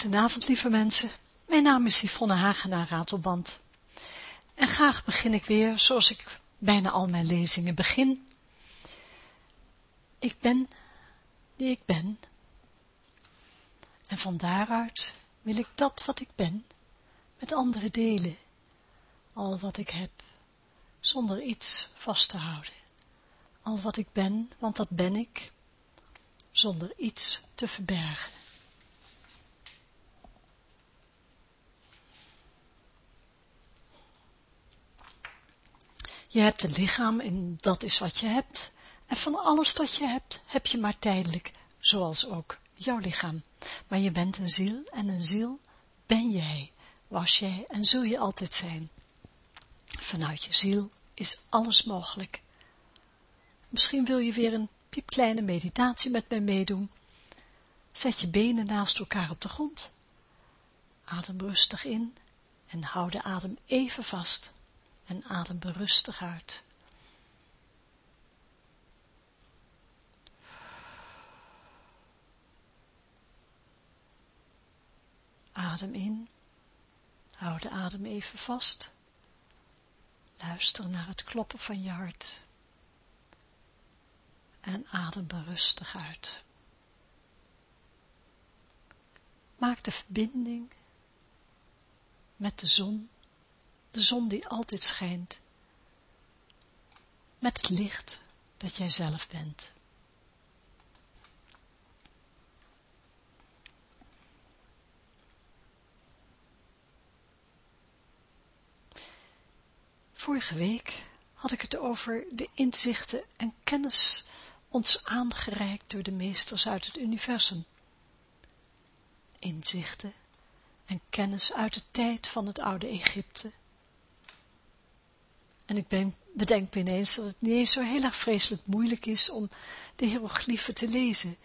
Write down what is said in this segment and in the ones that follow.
Goedenavond, lieve mensen. Mijn naam is Yvonne Hagenaar Ratelband. En graag begin ik weer, zoals ik bijna al mijn lezingen begin. Ik ben die ik ben. En van daaruit wil ik dat wat ik ben, met anderen delen. Al wat ik heb, zonder iets vast te houden. Al wat ik ben, want dat ben ik, zonder iets te verbergen. Je hebt een lichaam en dat is wat je hebt. En van alles dat je hebt, heb je maar tijdelijk, zoals ook jouw lichaam. Maar je bent een ziel en een ziel ben jij, was jij en zul je altijd zijn. Vanuit je ziel is alles mogelijk. Misschien wil je weer een piepkleine meditatie met mij meedoen. Zet je benen naast elkaar op de grond. Adem rustig in en hou de adem even vast en adem berustig uit. Adem in, hou de adem even vast. Luister naar het kloppen van je hart. En adem berustig uit. Maak de verbinding met de zon de zon die altijd schijnt, met het licht dat jij zelf bent. Vorige week had ik het over de inzichten en kennis ons aangereikt door de meesters uit het universum. Inzichten en kennis uit de tijd van het oude Egypte, en ik ben, bedenk me ineens dat het niet eens zo heel erg vreselijk moeilijk is om de hieroglyphen te lezen,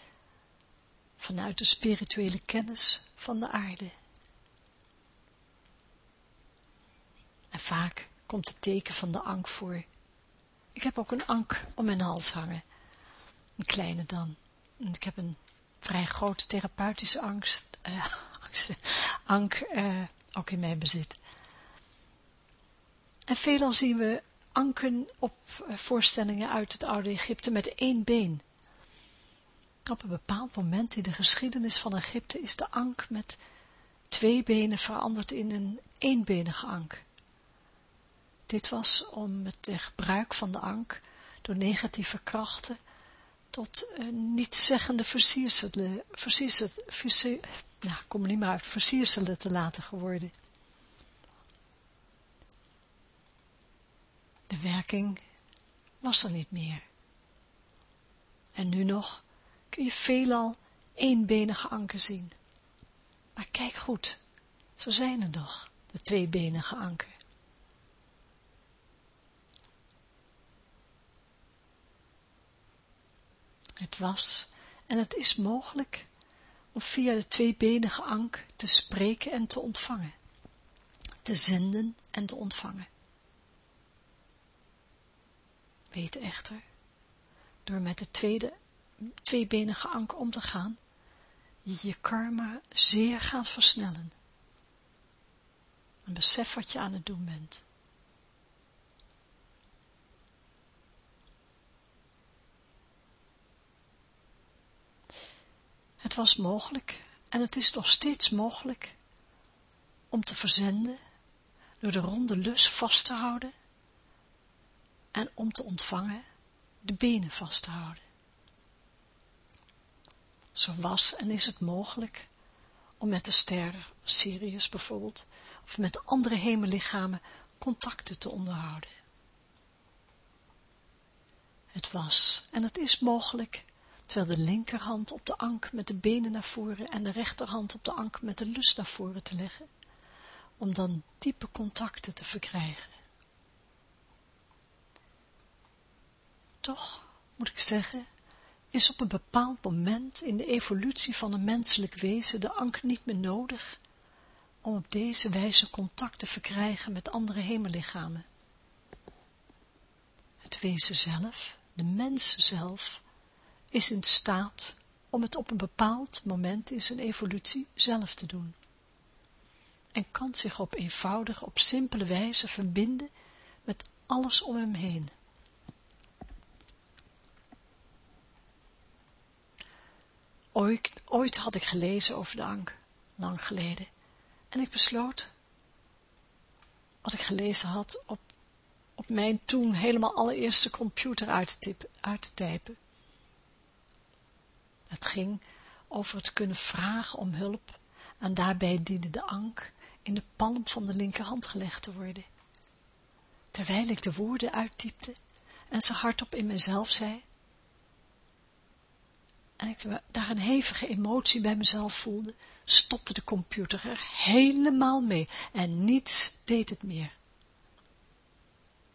vanuit de spirituele kennis van de aarde. En vaak komt het teken van de ank voor. Ik heb ook een ank om mijn hals hangen, een kleine dan. En ik heb een vrij grote therapeutische angst, ank uh, ook in mijn bezit. En veelal zien we anken op eh, voorstellingen uit het oude Egypte met één been. Op een bepaald moment in de geschiedenis van Egypte is de ank met twee benen veranderd in een eenbenige ank. Dit was om het gebruik van de ank door negatieve krachten tot een nietszeggende versierselen, versierselen, versierselen, nou, kom niet meer uit, versierselen te laten geworden. De werking was er niet meer. En nu nog kun je veelal eenbenige anken zien. Maar kijk goed, zo zijn er nog, de tweebenige anken. Het was en het is mogelijk om via de tweebenige ank te spreken en te ontvangen, te zenden en te ontvangen. Weet echter, door met de tweede, tweebenige anker om te gaan, je je karma zeer gaat versnellen. En besef wat je aan het doen bent. Het was mogelijk, en het is nog steeds mogelijk, om te verzenden, door de ronde lus vast te houden en om te ontvangen de benen vast te houden. Zo was en is het mogelijk om met de ster Sirius bijvoorbeeld, of met andere hemellichamen contacten te onderhouden. Het was en het is mogelijk, terwijl de linkerhand op de ank met de benen naar voren en de rechterhand op de ank met de lus naar voren te leggen, om dan diepe contacten te verkrijgen. Toch, moet ik zeggen, is op een bepaald moment in de evolutie van een menselijk wezen de anker niet meer nodig om op deze wijze contact te verkrijgen met andere hemellichamen. Het wezen zelf, de mens zelf, is in staat om het op een bepaald moment in zijn evolutie zelf te doen. En kan zich op eenvoudige, op simpele wijze verbinden met alles om hem heen. Ooit, ooit had ik gelezen over de ank, lang geleden, en ik besloot wat ik gelezen had op, op mijn toen helemaal allereerste computer uit te, uit te typen. Het ging over het kunnen vragen om hulp en daarbij diende de ank in de palm van de linkerhand gelegd te worden. Terwijl ik de woorden uittypte en ze hardop in mezelf zei, en ik daar een hevige emotie bij mezelf voelde, stopte de computer er helemaal mee en niets deed het meer.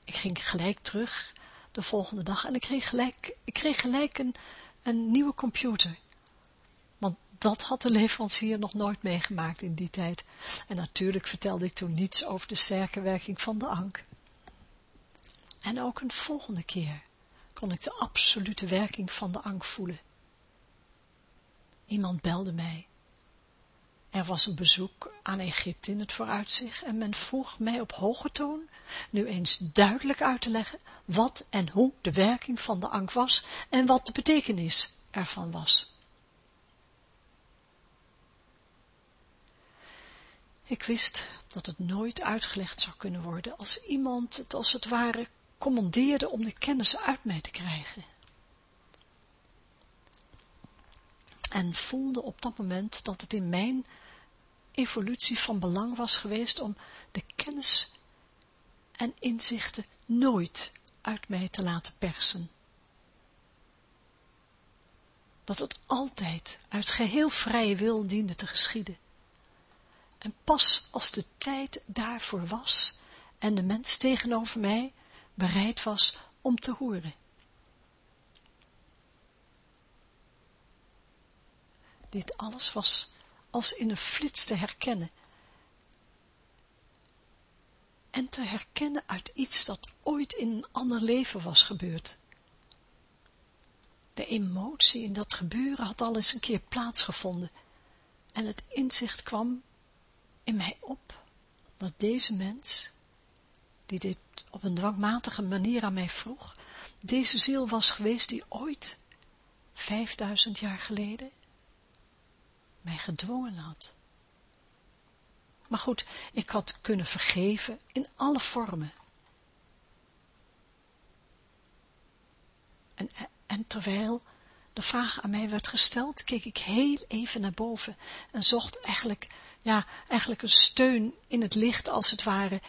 Ik ging gelijk terug de volgende dag en ik kreeg gelijk, ik kreeg gelijk een, een nieuwe computer. Want dat had de leverancier nog nooit meegemaakt in die tijd. En natuurlijk vertelde ik toen niets over de sterke werking van de ank. En ook een volgende keer kon ik de absolute werking van de ank voelen. Iemand belde mij. Er was een bezoek aan Egypte in het vooruitzicht en men vroeg mij op hoge toon nu eens duidelijk uit te leggen wat en hoe de werking van de ank was en wat de betekenis ervan was. Ik wist dat het nooit uitgelegd zou kunnen worden als iemand het als het ware commandeerde om de kennis uit mij te krijgen. En voelde op dat moment dat het in mijn evolutie van belang was geweest om de kennis en inzichten nooit uit mij te laten persen. Dat het altijd uit geheel vrije wil diende te geschieden. En pas als de tijd daarvoor was en de mens tegenover mij bereid was om te horen. Dit alles was als in een flits te herkennen. En te herkennen uit iets dat ooit in een ander leven was gebeurd. De emotie in dat gebeuren had al eens een keer plaatsgevonden. En het inzicht kwam in mij op dat deze mens, die dit op een dwangmatige manier aan mij vroeg, deze ziel was geweest die ooit, vijfduizend jaar geleden, mij gedwongen had. Maar goed, ik had kunnen vergeven in alle vormen. En, en terwijl de vraag aan mij werd gesteld, keek ik heel even naar boven en zocht eigenlijk, ja, eigenlijk een steun in het licht, als het ware,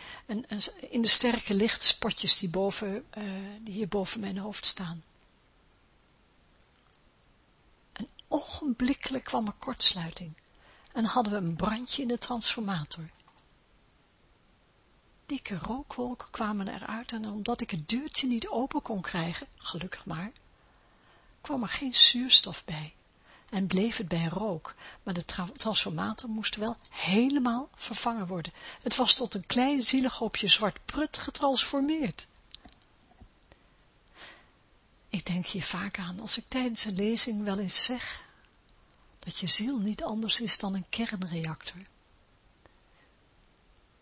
in de sterke lichtspotjes die, boven, uh, die hier boven mijn hoofd staan. En ogenblikkelijk kwam er kortsluiting en hadden we een brandje in de transformator. Dikke rookwolken kwamen eruit en omdat ik het deurtje niet open kon krijgen, gelukkig maar, kwam er geen zuurstof bij en bleef het bij rook, maar de transformator moest wel helemaal vervangen worden. Het was tot een klein zielig hoopje zwart prut getransformeerd. Ik denk hier vaak aan als ik tijdens een lezing wel eens zeg dat je ziel niet anders is dan een kernreactor.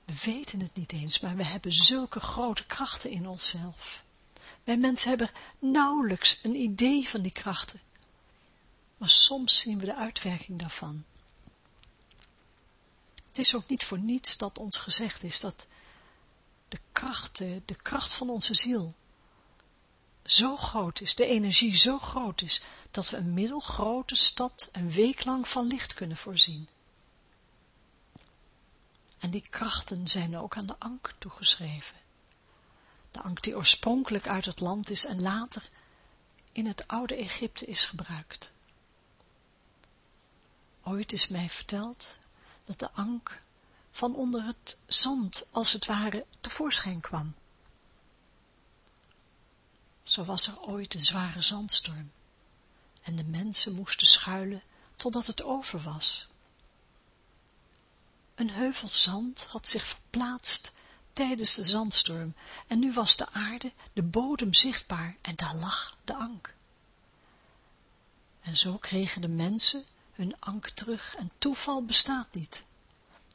We weten het niet eens, maar we hebben zulke grote krachten in onszelf. Wij mensen hebben nauwelijks een idee van die krachten. Maar soms zien we de uitwerking daarvan. Het is ook niet voor niets dat ons gezegd is dat de krachten, de kracht van onze ziel, zo groot is, de energie zo groot is, dat we een middelgrote stad een week lang van licht kunnen voorzien. En die krachten zijn ook aan de ank toegeschreven. De ank die oorspronkelijk uit het land is en later in het oude Egypte is gebruikt. Ooit is mij verteld dat de ank van onder het zand als het ware tevoorschijn kwam. Zo was er ooit een zware zandstorm en de mensen moesten schuilen totdat het over was. Een heuvel zand had zich verplaatst tijdens de zandstorm en nu was de aarde, de bodem zichtbaar en daar lag de ank. En zo kregen de mensen hun anker terug en toeval bestaat niet.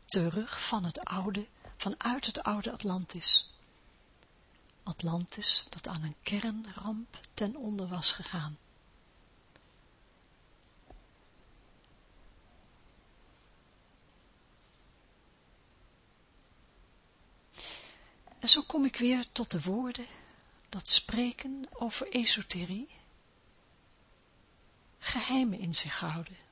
Terug van het oude, vanuit het oude Atlantis. Atlantis dat aan een kernramp ten onder was gegaan. En zo kom ik weer tot de woorden dat spreken over esoterie geheimen in zich houden.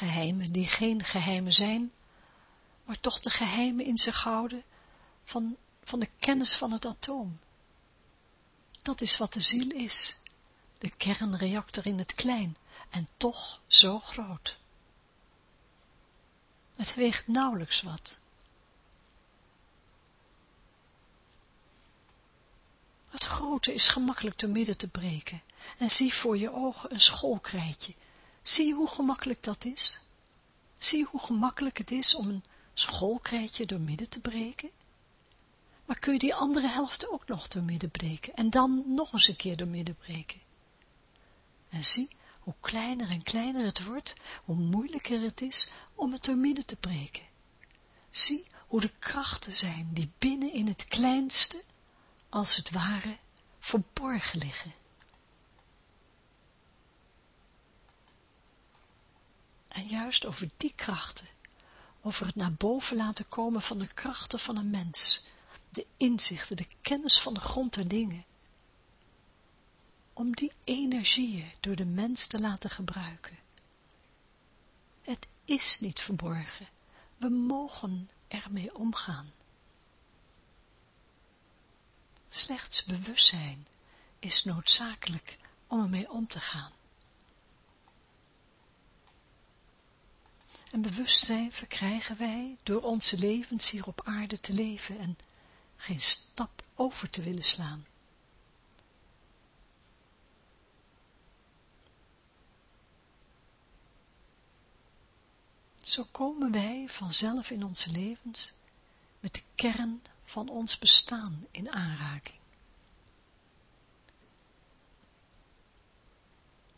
Geheimen die geen geheimen zijn, maar toch de geheimen in zich houden van, van de kennis van het atoom. Dat is wat de ziel is, de kernreactor in het klein, en toch zo groot. Het weegt nauwelijks wat. Het grote is gemakkelijk te midden te breken en zie voor je ogen een schoolkrijtje. Zie hoe gemakkelijk dat is? Zie hoe gemakkelijk het is om een schoolkrijtje door midden te breken? Maar kun je die andere helft ook nog door midden breken en dan nog eens een keer door midden breken? En zie hoe kleiner en kleiner het wordt, hoe moeilijker het is om het door midden te breken. Zie hoe de krachten zijn die binnen in het kleinste, als het ware, verborgen liggen. En juist over die krachten, over het naar boven laten komen van de krachten van een mens, de inzichten, de kennis van de grond der dingen, om die energieën door de mens te laten gebruiken. Het is niet verborgen, we mogen ermee omgaan. Slechts bewustzijn is noodzakelijk om ermee om te gaan. En bewustzijn verkrijgen wij door onze levens hier op aarde te leven en geen stap over te willen slaan. Zo komen wij vanzelf in onze levens met de kern van ons bestaan in aanraking.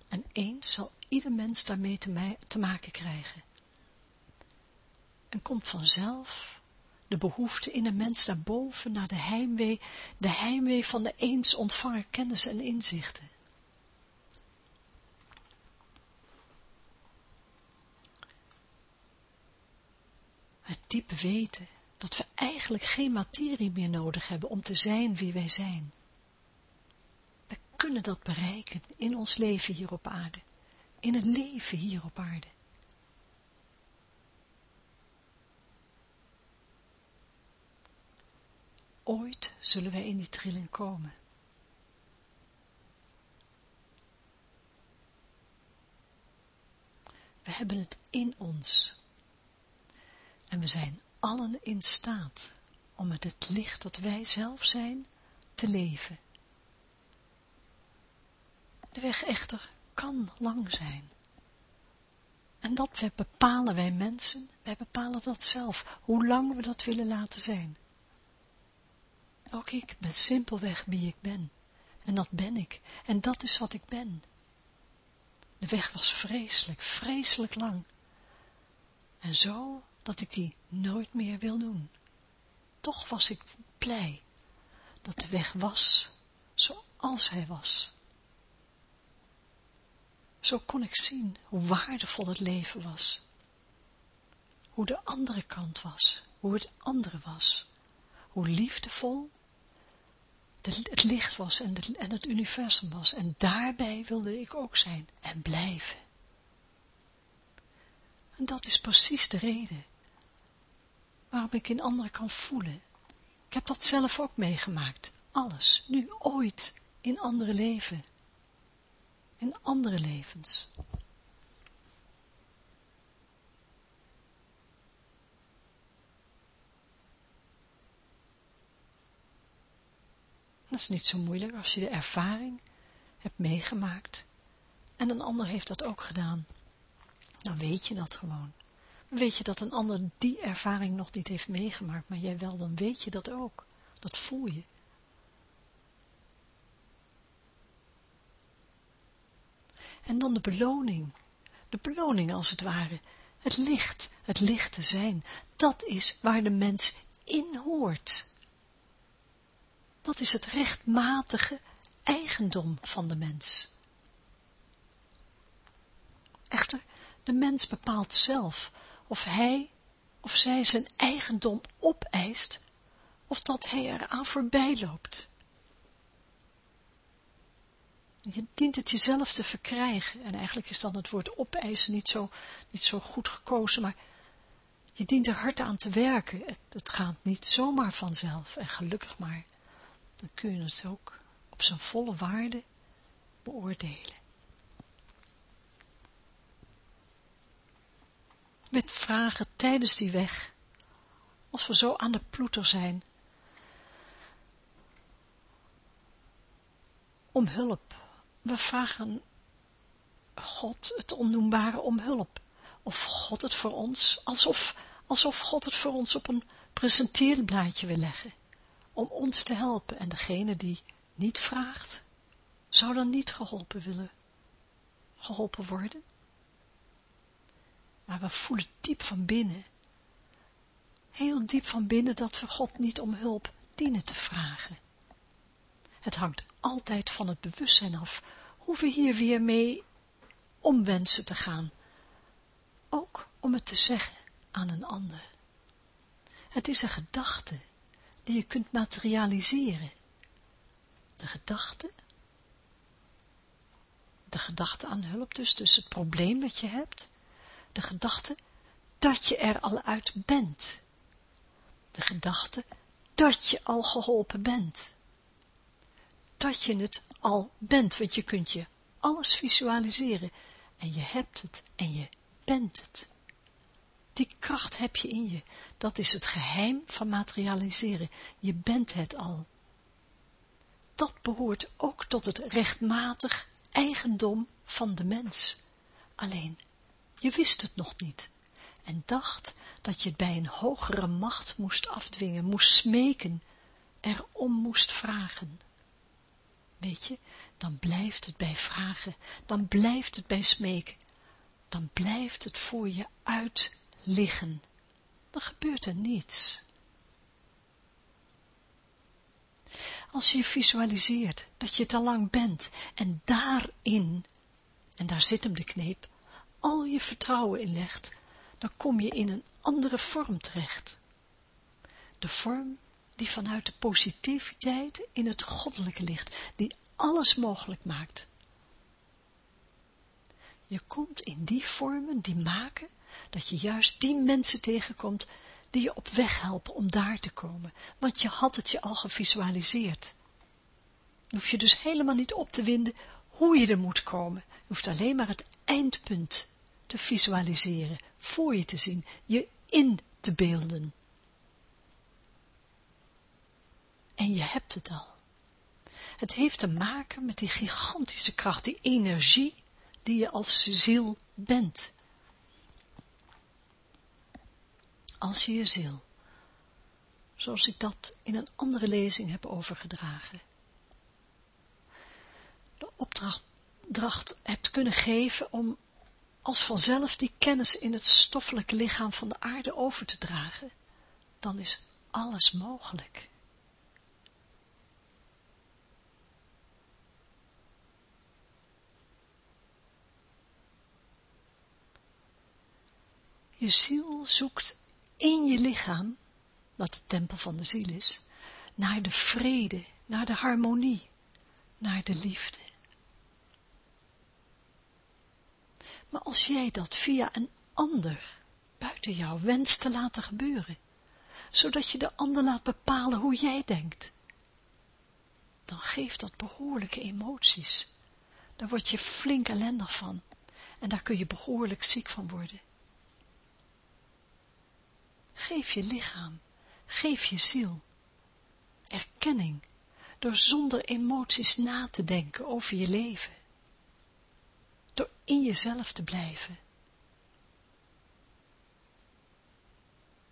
En eens zal ieder mens daarmee te, maken krijgen. En komt vanzelf de behoefte in een mens daarboven naar de heimwee, de heimwee van de eens ontvangen kennis en inzichten. het diepe weten dat we eigenlijk geen materie meer nodig hebben om te zijn wie wij zijn. We kunnen dat bereiken in ons leven hier op aarde, in het leven hier op aarde. Ooit zullen wij in die trilling komen. We hebben het in ons. En we zijn allen in staat om met het licht dat wij zelf zijn te leven. De weg echter kan lang zijn. En dat bepalen wij mensen, wij bepalen dat zelf, hoe lang we dat willen laten zijn. Ook ik ben simpelweg wie ik ben. En dat ben ik. En dat is wat ik ben. De weg was vreselijk, vreselijk lang. En zo dat ik die nooit meer wil doen. Toch was ik blij dat de weg was zoals hij was. Zo kon ik zien hoe waardevol het leven was. Hoe de andere kant was, hoe het andere was. Hoe liefdevol het licht was en het, en het universum was. En daarbij wilde ik ook zijn en blijven. En dat is precies de reden waarom ik in anderen kan voelen. Ik heb dat zelf ook meegemaakt. Alles, nu, ooit, in andere leven. In andere levens. Dat is niet zo moeilijk als je de ervaring hebt meegemaakt. En een ander heeft dat ook gedaan. Dan weet je dat gewoon. Weet je dat een ander die ervaring nog niet heeft meegemaakt, maar jij wel, dan weet je dat ook. Dat voel je. En dan de beloning. De beloning als het ware. Het licht, het licht te zijn. Dat is waar de mens in hoort. Dat is het rechtmatige eigendom van de mens. Echter, de mens bepaalt zelf of hij of zij zijn eigendom opeist, of dat hij eraan voorbij loopt. Je dient het jezelf te verkrijgen, en eigenlijk is dan het woord opeisen niet zo, niet zo goed gekozen, maar je dient er hard aan te werken. Het, het gaat niet zomaar vanzelf, en gelukkig maar, dan kun je het ook op zijn volle waarde beoordelen. met vragen tijdens die weg, als we zo aan de ploeter zijn, om hulp. We vragen God het onnoembare om hulp. Of God het voor ons, alsof, alsof God het voor ons op een presenteerblaadje wil leggen, om ons te helpen. En degene die niet vraagt, zou dan niet geholpen willen, geholpen worden maar we voelen diep van binnen, heel diep van binnen, dat we God niet om hulp dienen te vragen. Het hangt altijd van het bewustzijn af, hoe we hier weer mee om wensen te gaan. Ook om het te zeggen aan een ander. Het is een gedachte die je kunt materialiseren. De gedachte, de gedachte aan hulp dus, dus het probleem dat je hebt, de gedachte dat je er al uit bent. De gedachte dat je al geholpen bent. Dat je het al bent, want je kunt je alles visualiseren en je hebt het en je bent het. Die kracht heb je in je. Dat is het geheim van materialiseren. Je bent het al. Dat behoort ook tot het rechtmatig eigendom van de mens. Alleen, je wist het nog niet en dacht dat je het bij een hogere macht moest afdwingen, moest smeken, erom moest vragen. Weet je, dan blijft het bij vragen, dan blijft het bij smeken, dan blijft het voor je uit liggen. Dan gebeurt er niets. Als je visualiseert dat je al lang bent en daarin, en daar zit hem de kneep, al je vertrouwen in legt, dan kom je in een andere vorm terecht. De vorm die vanuit de positiviteit in het goddelijke ligt, die alles mogelijk maakt. Je komt in die vormen die maken dat je juist die mensen tegenkomt die je op weg helpen om daar te komen, want je had het je al gevisualiseerd. Hoef je dus helemaal niet op te winden hoe je er moet komen. Je hoeft alleen maar het eindpunt te visualiseren, voor je te zien, je in te beelden. En je hebt het al. Het heeft te maken met die gigantische kracht, die energie die je als ziel bent. Als je je ziel, zoals ik dat in een andere lezing heb overgedragen, de opdracht hebt kunnen geven om als vanzelf die kennis in het stoffelijke lichaam van de aarde over te dragen, dan is alles mogelijk. Je ziel zoekt in je lichaam, dat de tempel van de ziel is, naar de vrede, naar de harmonie, naar de liefde. Maar als jij dat via een ander buiten jou wenst te laten gebeuren, zodat je de ander laat bepalen hoe jij denkt, dan geeft dat behoorlijke emoties. Daar word je flink ellendig van en daar kun je behoorlijk ziek van worden geef je lichaam, geef je ziel. Erkenning, door zonder emoties na te denken over je leven. Door in jezelf te blijven.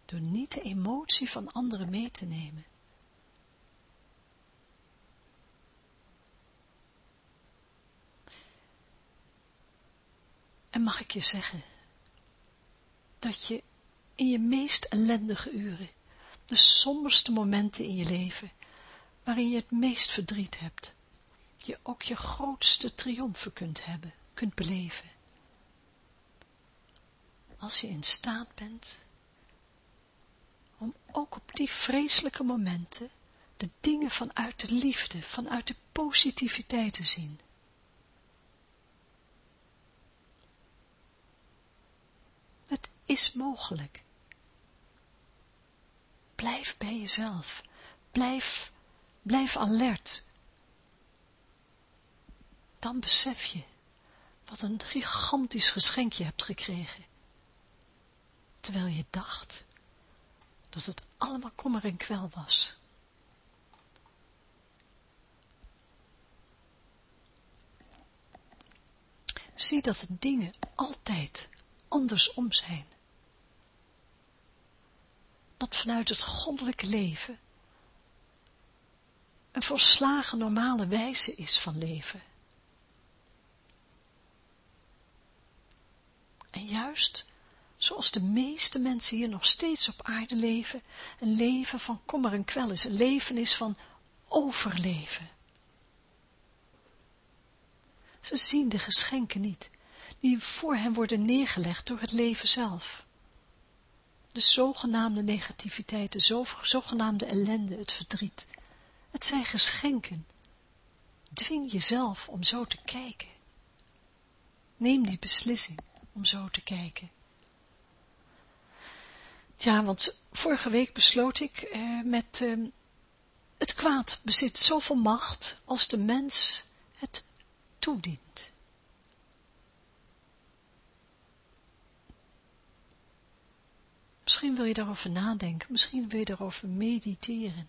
Door niet de emotie van anderen mee te nemen. En mag ik je zeggen, dat je in je meest ellendige uren, de somberste momenten in je leven, waarin je het meest verdriet hebt, je ook je grootste triomfen kunt hebben, kunt beleven. Als je in staat bent om ook op die vreselijke momenten de dingen vanuit de liefde, vanuit de positiviteit te zien. Het is mogelijk. Blijf bij jezelf. Blijf, blijf alert. Dan besef je wat een gigantisch geschenk je hebt gekregen. Terwijl je dacht dat het allemaal kommer en kwel was. Zie dat de dingen altijd andersom zijn. Dat vanuit het goddelijke leven een volslagen normale wijze is van leven. En juist zoals de meeste mensen hier nog steeds op aarde leven, een leven van kommer en kwel is, een leven is van overleven. Ze zien de geschenken niet, die voor hen worden neergelegd door het leven zelf. De zogenaamde negativiteit, de zogenaamde ellende, het verdriet. Het zijn geschenken. Dwing jezelf om zo te kijken. Neem die beslissing om zo te kijken. Ja, want vorige week besloot ik eh, met eh, het kwaad bezit zoveel macht als de mens het toedient. Misschien wil je daarover nadenken, misschien wil je daarover mediteren.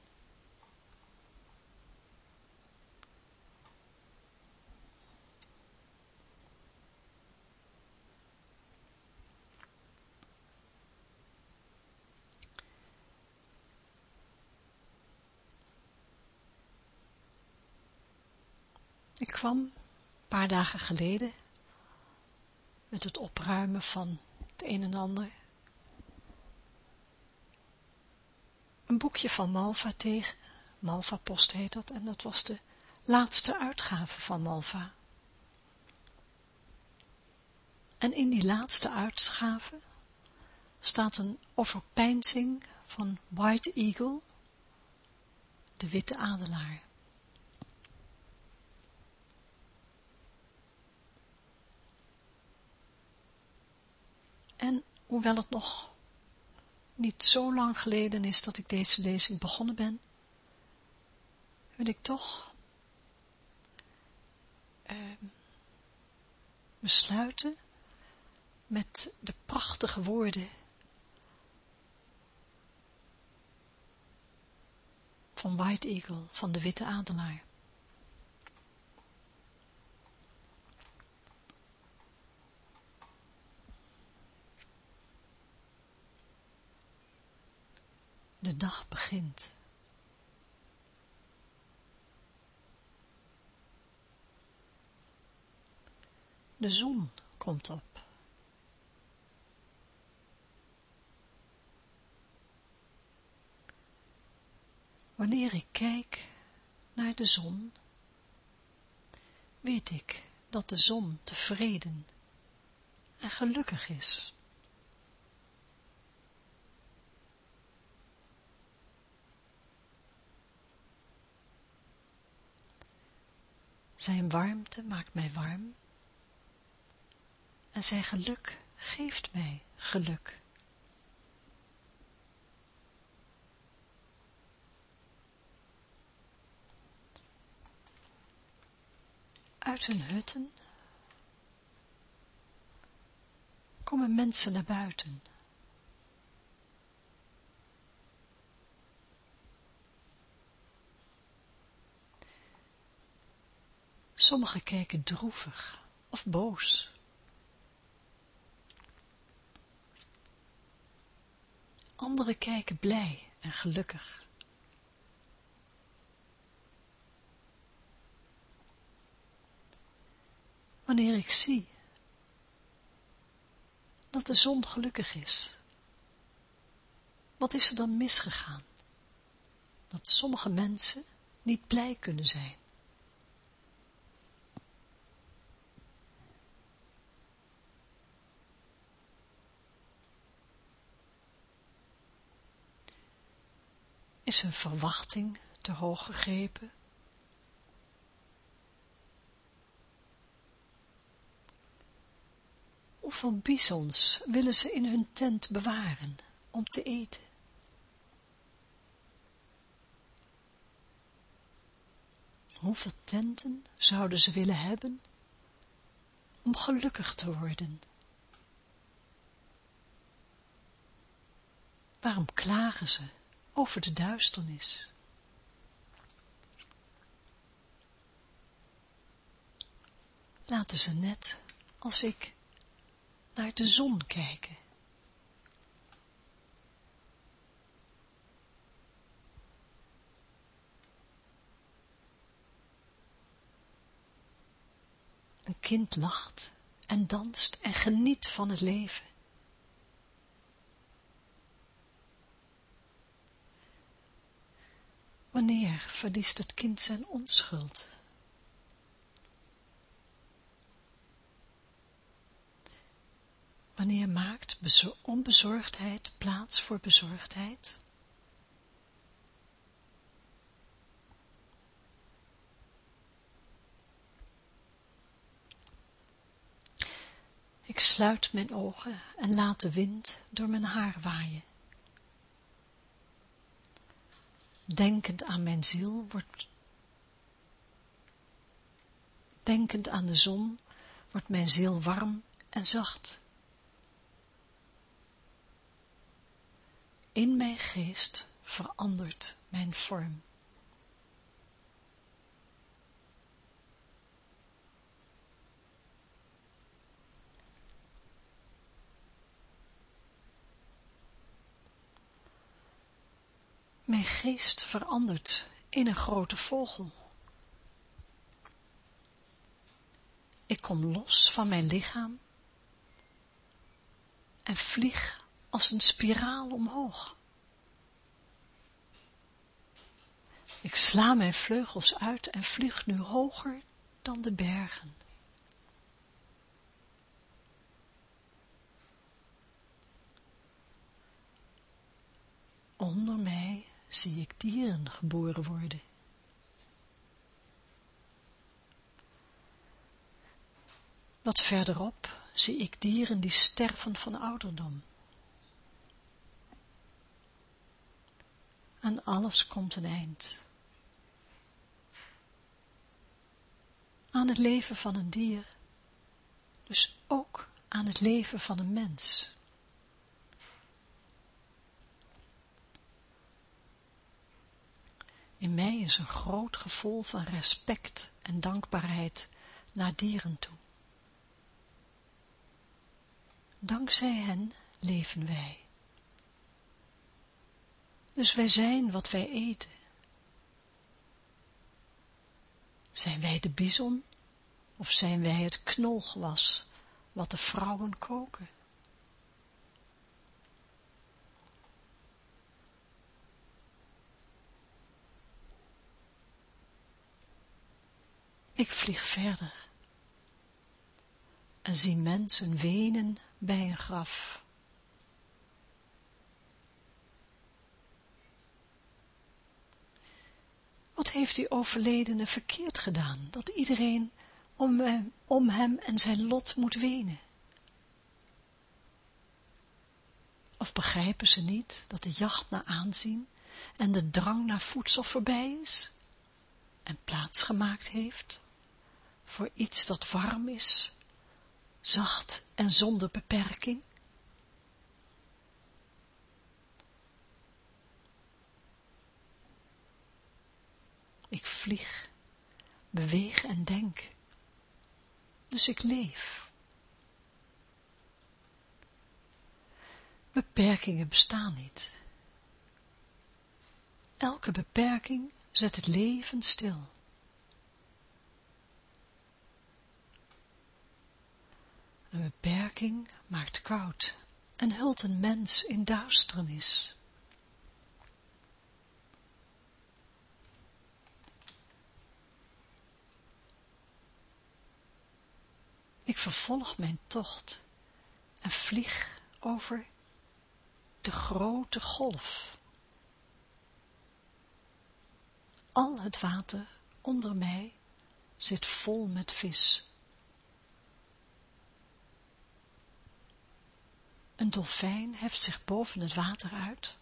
Ik kwam een paar dagen geleden met het opruimen van het een en ander een boekje van Malva tegen, Malva Post heet dat, en dat was de laatste uitgave van Malva. En in die laatste uitgave staat een overpeinzing van White Eagle, de witte adelaar. En hoewel het nog niet zo lang geleden is dat ik deze lezing begonnen ben, wil ik toch uh, besluiten met de prachtige woorden van White Eagle, van de witte adelaar. De dag begint. De zon komt op. Wanneer ik kijk naar de zon, weet ik dat de zon tevreden en gelukkig is. Zijn warmte maakt mij warm. En zijn geluk geeft mij geluk. Uit hun hutten komen mensen naar buiten. Sommigen kijken droevig of boos. Anderen kijken blij en gelukkig. Wanneer ik zie dat de zon gelukkig is. Wat is er dan misgegaan? Dat sommige mensen niet blij kunnen zijn. Is hun verwachting te hoog gegrepen? Hoeveel bisons willen ze in hun tent bewaren om te eten? Hoeveel tenten zouden ze willen hebben om gelukkig te worden? Waarom klagen ze over de duisternis? Laten ze net als ik naar de zon kijken. Een kind lacht en danst en geniet van het leven. Wanneer verliest het kind zijn onschuld? Wanneer maakt onbezorgdheid plaats voor bezorgdheid? Ik sluit mijn ogen en laat de wind door mijn haar waaien. Denkend aan mijn ziel wordt, denkend aan de zon, wordt mijn ziel warm en zacht. In mijn geest verandert mijn vorm. Mijn geest verandert in een grote vogel. Ik kom los van mijn lichaam en vlieg als een spiraal omhoog. Ik sla mijn vleugels uit en vlieg nu hoger dan de bergen. Onder mij zie ik dieren geboren worden. Wat verderop zie ik dieren die sterven van ouderdom. Aan alles komt een eind. Aan het leven van een dier, dus ook aan het leven van een mens. In mij is een groot gevoel van respect en dankbaarheid naar dieren toe. Dankzij hen leven wij. Dus wij zijn wat wij eten. Zijn wij de bison of zijn wij het knolgewas wat de vrouwen koken? Ik vlieg verder en zie mensen wenen bij een graf. Wat heeft die overledene verkeerd gedaan, dat iedereen om hem, om hem en zijn lot moet wenen? Of begrijpen ze niet dat de jacht naar aanzien en de drang naar voedsel voorbij is en plaats gemaakt heeft voor iets dat warm is, zacht en zonder beperking? Ik vlieg, beweeg en denk. Dus ik leef. Beperkingen bestaan niet. Elke beperking zet het leven stil. Beperking maakt koud en hult een mens in duisternis. Ik vervolg mijn tocht en vlieg over de grote golf. Al het water onder mij zit vol met vis. Een dolfijn heft zich boven het water uit,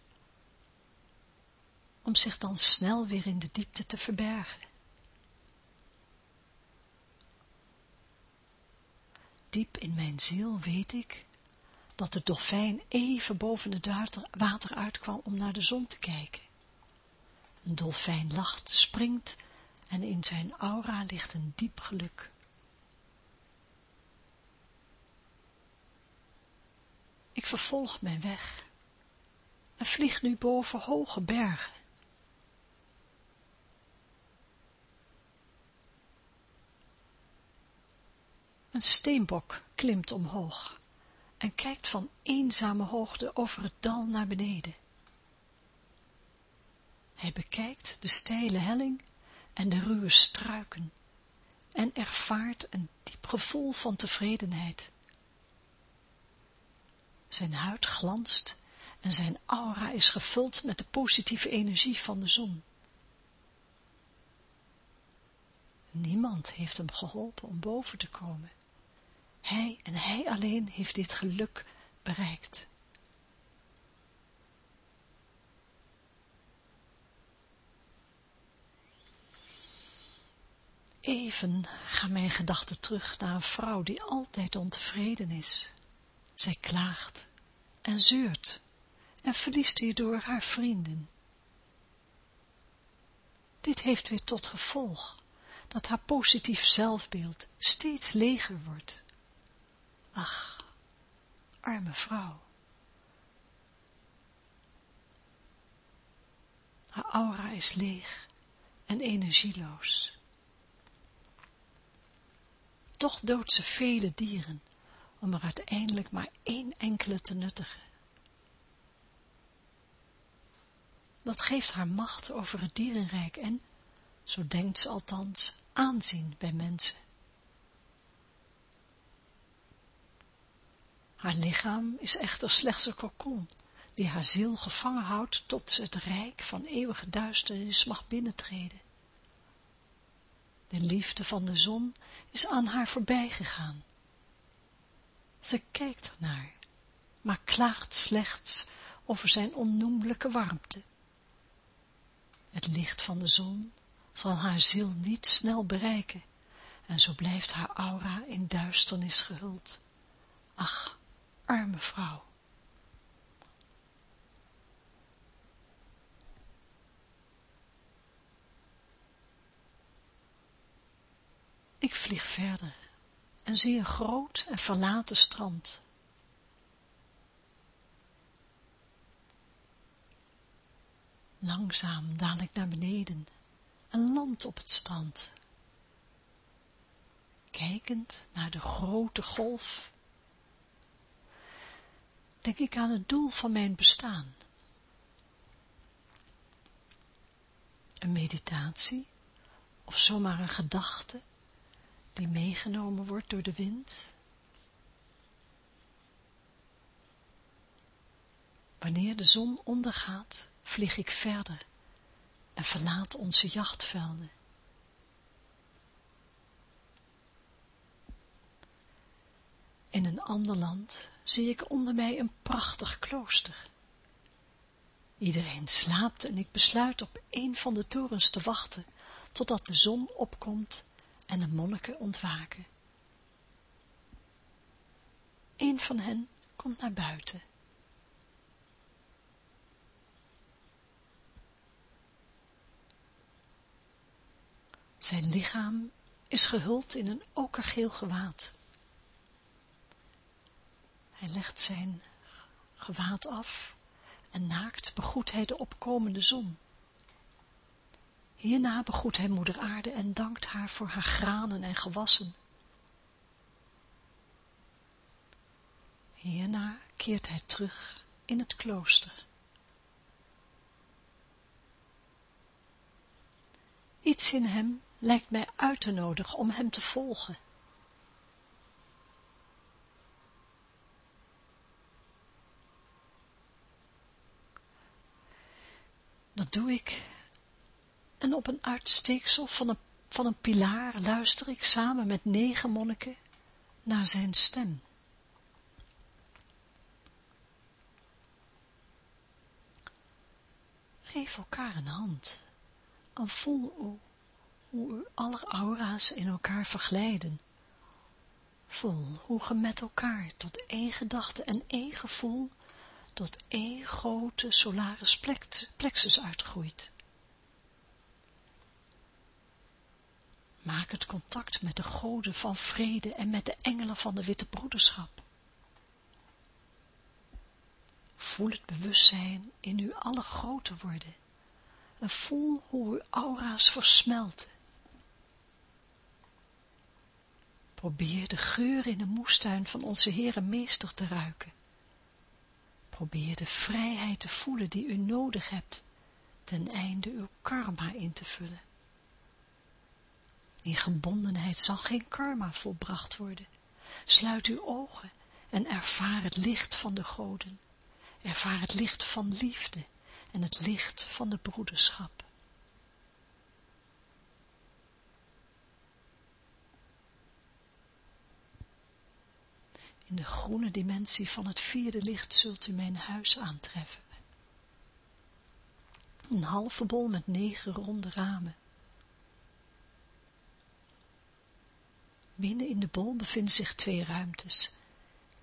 om zich dan snel weer in de diepte te verbergen. Diep in mijn ziel weet ik dat de dolfijn even boven het water uitkwam om naar de zon te kijken. Een dolfijn lacht, springt en in zijn aura ligt een diep geluk. Ik vervolg mijn weg en vlieg nu boven hoge bergen. Een steenbok klimt omhoog en kijkt van eenzame hoogte over het dal naar beneden. Hij bekijkt de steile helling en de ruwe struiken en ervaart een diep gevoel van tevredenheid. Zijn huid glanst en zijn aura is gevuld met de positieve energie van de zon. Niemand heeft hem geholpen om boven te komen. Hij en hij alleen heeft dit geluk bereikt. Even gaan mijn gedachten terug naar een vrouw die altijd ontevreden is. Zij klaagt en zeurt en verliest hierdoor haar vrienden. Dit heeft weer tot gevolg dat haar positief zelfbeeld steeds leger wordt. Ach, arme vrouw. Haar aura is leeg en energieloos. Toch doodt ze vele dieren, om er uiteindelijk maar één enkele te nuttigen. Dat geeft haar macht over het dierenrijk en, zo denkt ze althans, aanzien bij mensen. Haar lichaam is echter slechts een kokon, die haar ziel gevangen houdt tot ze het rijk van eeuwige duisternis mag binnentreden. De liefde van de zon is aan haar voorbij gegaan. Ze kijkt ernaar, maar klaagt slechts over zijn onnoemelijke warmte. Het licht van de zon zal haar ziel niet snel bereiken, en zo blijft haar aura in duisternis gehuld. Ach, arme vrouw. Ik vlieg verder een groot en verlaten strand. Langzaam daal ik naar beneden en land op het strand. Kijkend naar de grote golf, denk ik aan het doel van mijn bestaan. Een meditatie of zomaar een gedachte die meegenomen wordt door de wind. Wanneer de zon ondergaat, vlieg ik verder en verlaat onze jachtvelden. In een ander land zie ik onder mij een prachtig klooster. Iedereen slaapt en ik besluit op een van de torens te wachten, totdat de zon opkomt en de monniken ontwaken. Een van hen komt naar buiten. Zijn lichaam is gehuld in een okergeel gewaad. Hij legt zijn gewaad af en naakt begroet hij de opkomende zon. Hierna begroet hij moeder aarde en dankt haar voor haar granen en gewassen. Hierna keert hij terug in het klooster. Iets in hem lijkt mij uit te nodigen om hem te volgen. Dat doe ik. En op een uitsteeksel van een, van een pilaar luister ik samen met negen monniken naar zijn stem. Geef elkaar een hand en voel hoe, hoe u alle aura's in elkaar verglijden. Voel hoe ge met elkaar tot één gedachte en één gevoel tot één grote solaris plexus uitgroeit. Maak het contact met de goden van vrede en met de engelen van de witte broederschap. Voel het bewustzijn in u alle groter worden en voel hoe uw aura's versmelten. Probeer de geur in de moestuin van onze Heere Meester te ruiken. Probeer de vrijheid te voelen die u nodig hebt, ten einde uw karma in te vullen. In gebondenheid zal geen karma volbracht worden. Sluit uw ogen en ervaar het licht van de goden. Ervaar het licht van liefde en het licht van de broederschap. In de groene dimensie van het vierde licht zult u mijn huis aantreffen. Een halve bol met negen ronde ramen. Binnen in de bol bevinden zich twee ruimtes.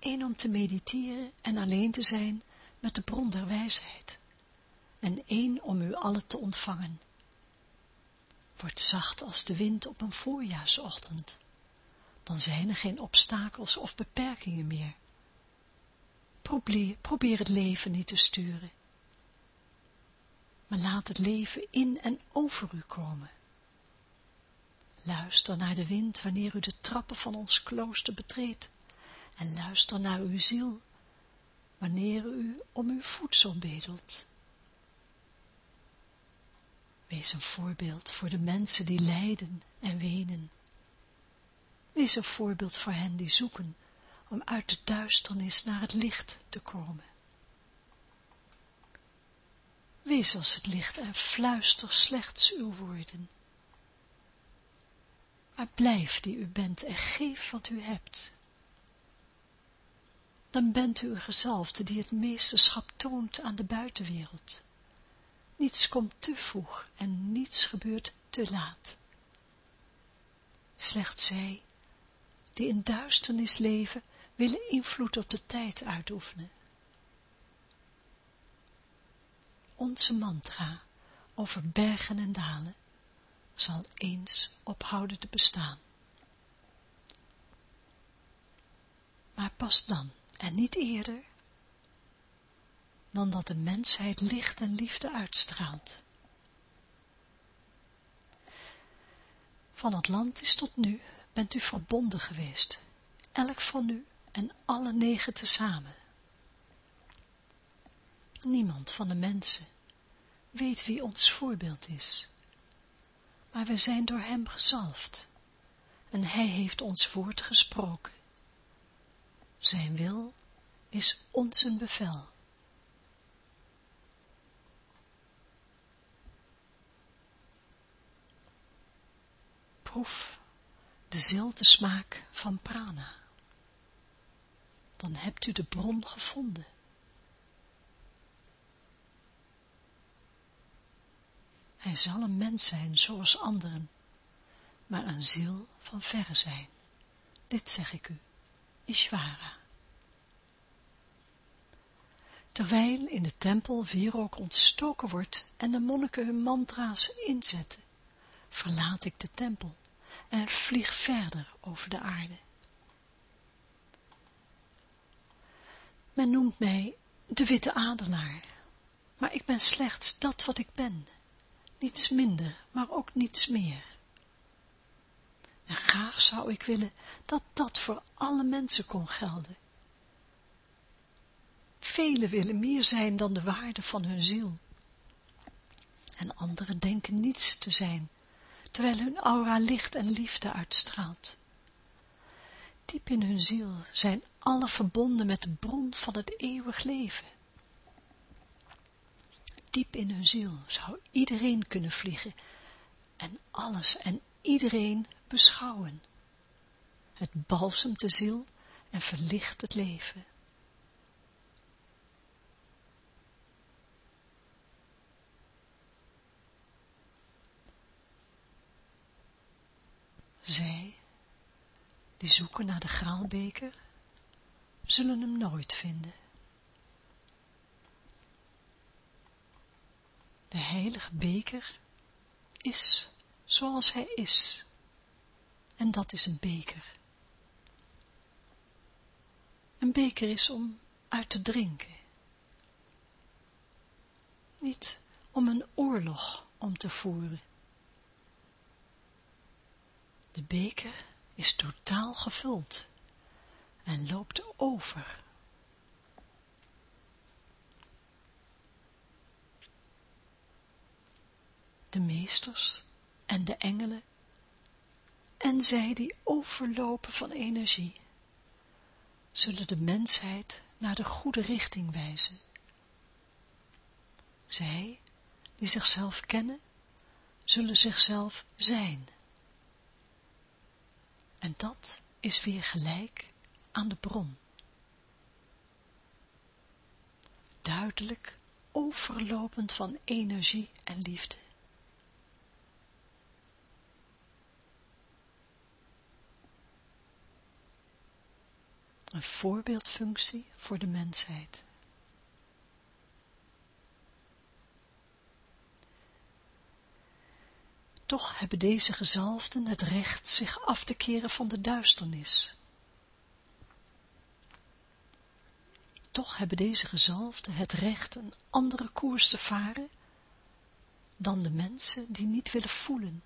Eén om te mediteren en alleen te zijn met de bron der wijsheid. En één om u allen te ontvangen. Word zacht als de wind op een voorjaarsochtend dan zijn er geen obstakels of beperkingen meer. Probeer het leven niet te sturen, maar laat het leven in en over u komen. Luister naar de wind wanneer u de trappen van ons klooster betreedt en luister naar uw ziel wanneer u om uw voedsel bedelt. Wees een voorbeeld voor de mensen die lijden en wenen Wees een voorbeeld voor hen die zoeken om uit de duisternis naar het licht te komen. Wees als het licht en fluister slechts uw woorden. Maar blijf die u bent en geef wat u hebt. Dan bent u een gezalfde die het meesterschap toont aan de buitenwereld. Niets komt te vroeg en niets gebeurt te laat. Slechts zij die in duisternis leven, willen invloed op de tijd uitoefenen. Onze mantra over bergen en dalen zal eens ophouden te bestaan. Maar pas dan, en niet eerder, dan dat de mensheid licht en liefde uitstraalt. Van Atlantis tot nu bent u verbonden geweest, elk van u en alle negen tezamen. Niemand van de mensen weet wie ons voorbeeld is, maar we zijn door hem gezalfd en hij heeft ons woord gesproken. Zijn wil is ons een bevel. Proef de zilte smaak van prana. Dan hebt u de bron gevonden. Hij zal een mens zijn zoals anderen, maar een ziel van verre zijn. Dit zeg ik u, Ishvara. Terwijl in de tempel wierook ontstoken wordt en de monniken hun mantra's inzetten, verlaat ik de tempel en vlieg verder over de aarde. Men noemt mij de witte adelaar, maar ik ben slechts dat wat ik ben, niets minder, maar ook niets meer. En graag zou ik willen dat dat voor alle mensen kon gelden. Velen willen meer zijn dan de waarde van hun ziel. En anderen denken niets te zijn, terwijl hun aura licht en liefde uitstraalt. Diep in hun ziel zijn alle verbonden met de bron van het eeuwig leven. Diep in hun ziel zou iedereen kunnen vliegen en alles en iedereen beschouwen. Het balsemt de ziel en verlicht het leven. Zij, die zoeken naar de graalbeker, zullen hem nooit vinden. De heilige beker is zoals hij is. En dat is een beker. Een beker is om uit te drinken. Niet om een oorlog om te voeren. De beker is totaal gevuld en loopt over. De meesters en de engelen en zij die overlopen van energie, zullen de mensheid naar de goede richting wijzen. Zij, die zichzelf kennen, zullen zichzelf zijn. En dat is weer gelijk aan de bron. Duidelijk overlopend van energie en liefde. Een voorbeeldfunctie voor de mensheid. Toch hebben deze gezalfden het recht zich af te keren van de duisternis. Toch hebben deze gezalfden het recht een andere koers te varen dan de mensen die niet willen voelen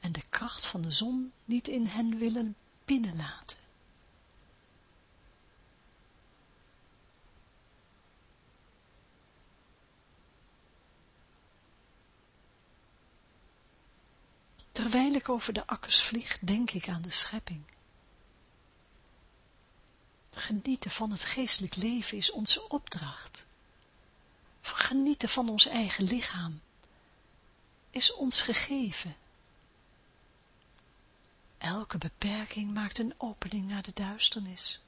en de kracht van de zon niet in hen willen binnenlaten. Terwijl ik over de akkers vlieg, denk ik aan de schepping. Genieten van het geestelijk leven is onze opdracht. Genieten van ons eigen lichaam is ons gegeven. Elke beperking maakt een opening naar de duisternis.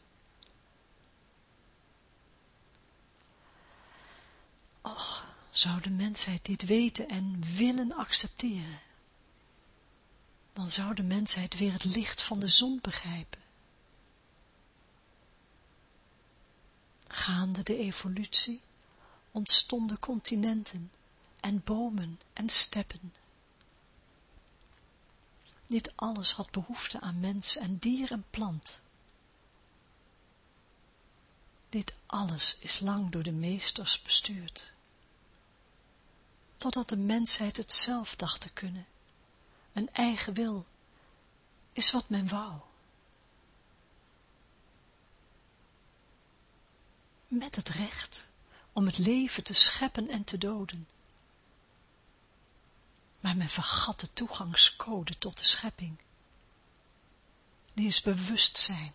Och, zou de mensheid dit weten en willen accepteren dan zou de mensheid weer het licht van de zon begrijpen. Gaande de evolutie ontstonden continenten en bomen en steppen. Niet alles had behoefte aan mens en dier en plant. Dit alles is lang door de meesters bestuurd, totdat de mensheid het zelf dacht te kunnen een eigen wil, is wat men wou. Met het recht om het leven te scheppen en te doden. Maar men vergat de toegangscode tot de schepping. Die is bewustzijn.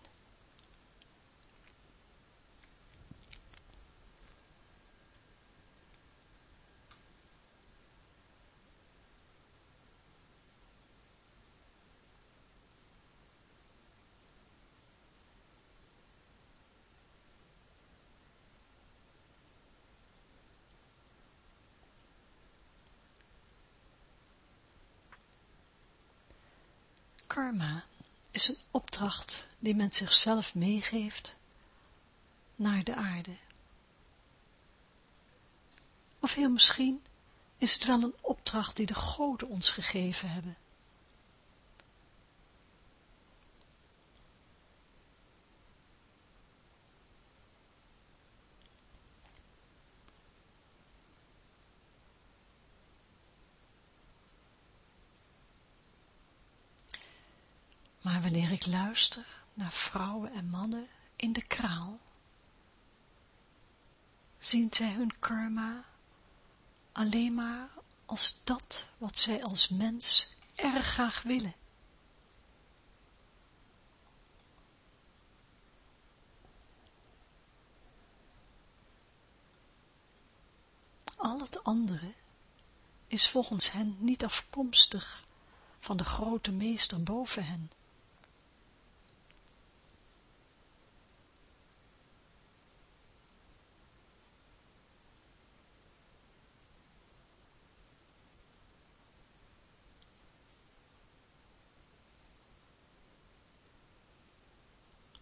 Karma is een opdracht die men zichzelf meegeeft naar de aarde. Of heel misschien is het wel een opdracht die de goden ons gegeven hebben. Maar wanneer luister naar vrouwen en mannen in de kraal, zien zij hun karma alleen maar als dat wat zij als mens erg graag willen. Al het andere is volgens hen niet afkomstig van de grote meester boven hen.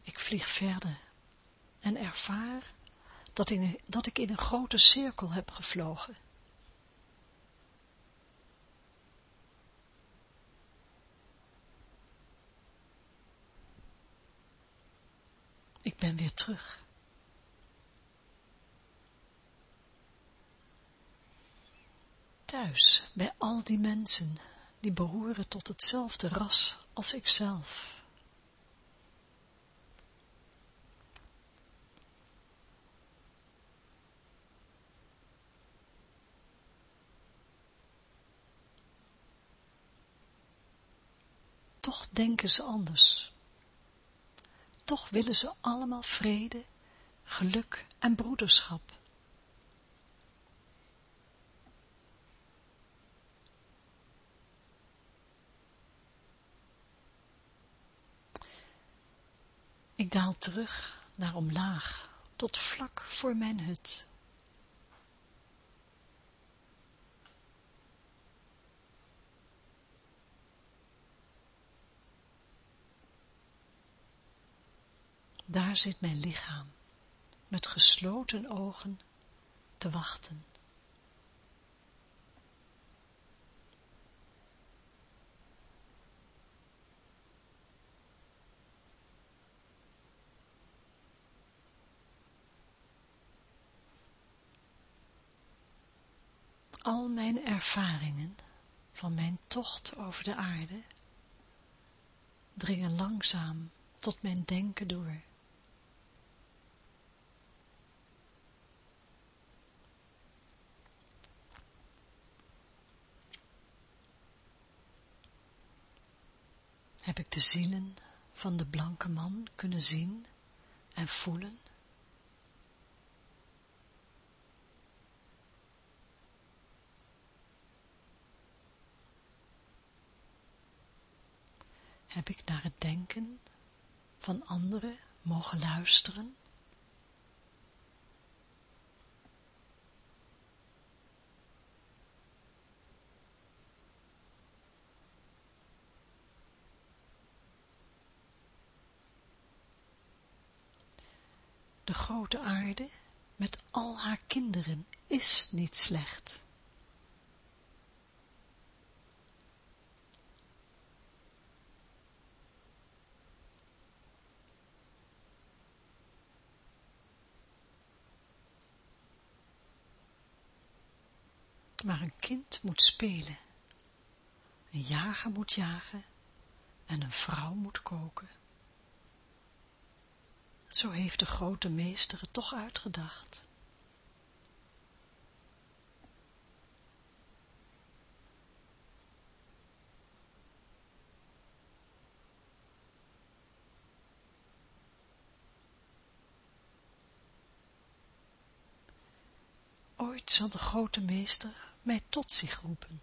Ik vlieg verder en ervaar dat, in, dat ik in een grote cirkel heb gevlogen. Ik ben weer terug. Thuis, bij al die mensen, die behoren tot hetzelfde ras als ikzelf. Toch denken ze anders. Toch willen ze allemaal vrede, geluk en broederschap. Ik daal terug naar omlaag, tot vlak voor mijn hut. Daar zit mijn lichaam, met gesloten ogen, te wachten. Al mijn ervaringen van mijn tocht over de aarde dringen langzaam tot mijn denken door. Heb ik de zielen van de blanke man kunnen zien en voelen. Heb ik naar het denken van anderen mogen luisteren? De grote aarde met al haar kinderen is niet slecht. Maar een kind moet spelen, een jager moet jagen en een vrouw moet koken. Zo heeft de grote meester het toch uitgedacht. Ooit zal de grote meester mij tot zich roepen.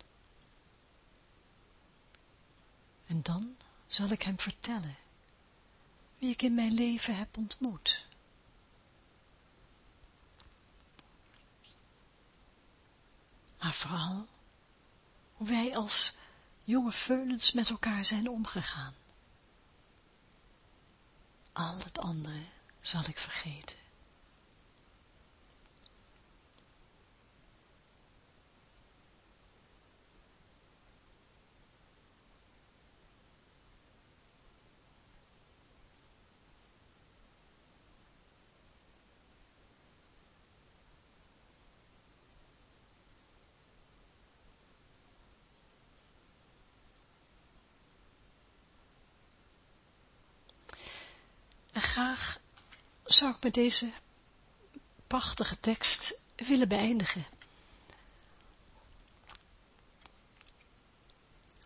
En dan zal ik hem vertellen wie ik in mijn leven heb ontmoet. Maar vooral hoe wij als jonge veulens met elkaar zijn omgegaan. Al het andere zal ik vergeten. Graag zou ik met deze prachtige tekst willen beëindigen.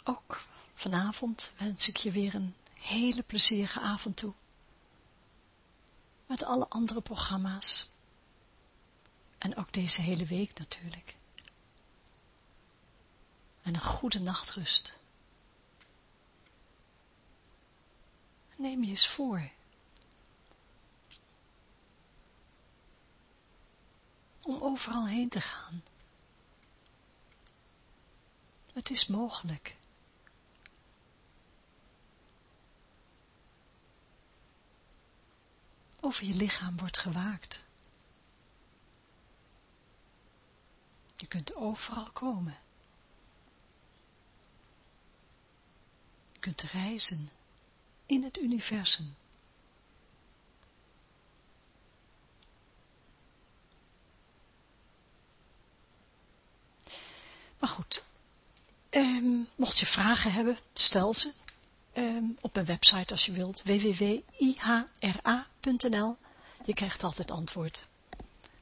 Ook vanavond wens ik je weer een hele plezierige avond toe. Met alle andere programma's. En ook deze hele week natuurlijk. En een goede nachtrust. Neem je eens voor. Om overal heen te gaan. Het is mogelijk. Over je lichaam wordt gewaakt. Je kunt overal komen. Je kunt reizen in het universum. Maar goed, um, mocht je vragen hebben, stel ze um, op mijn website als je wilt, www.ihra.nl. Je krijgt altijd antwoord.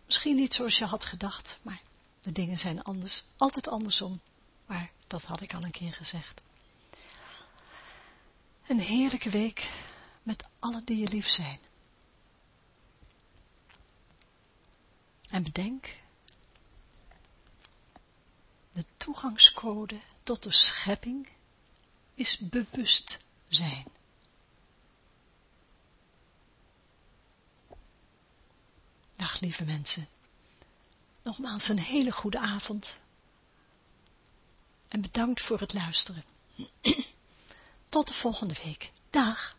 Misschien niet zoals je had gedacht, maar de dingen zijn anders, altijd andersom. Maar dat had ik al een keer gezegd. Een heerlijke week met alle die je lief zijn. En bedenk, de toegangscode tot de schepping is bewustzijn. Dag lieve mensen. Nogmaals een hele goede avond. En bedankt voor het luisteren. Tot de volgende week. Dag.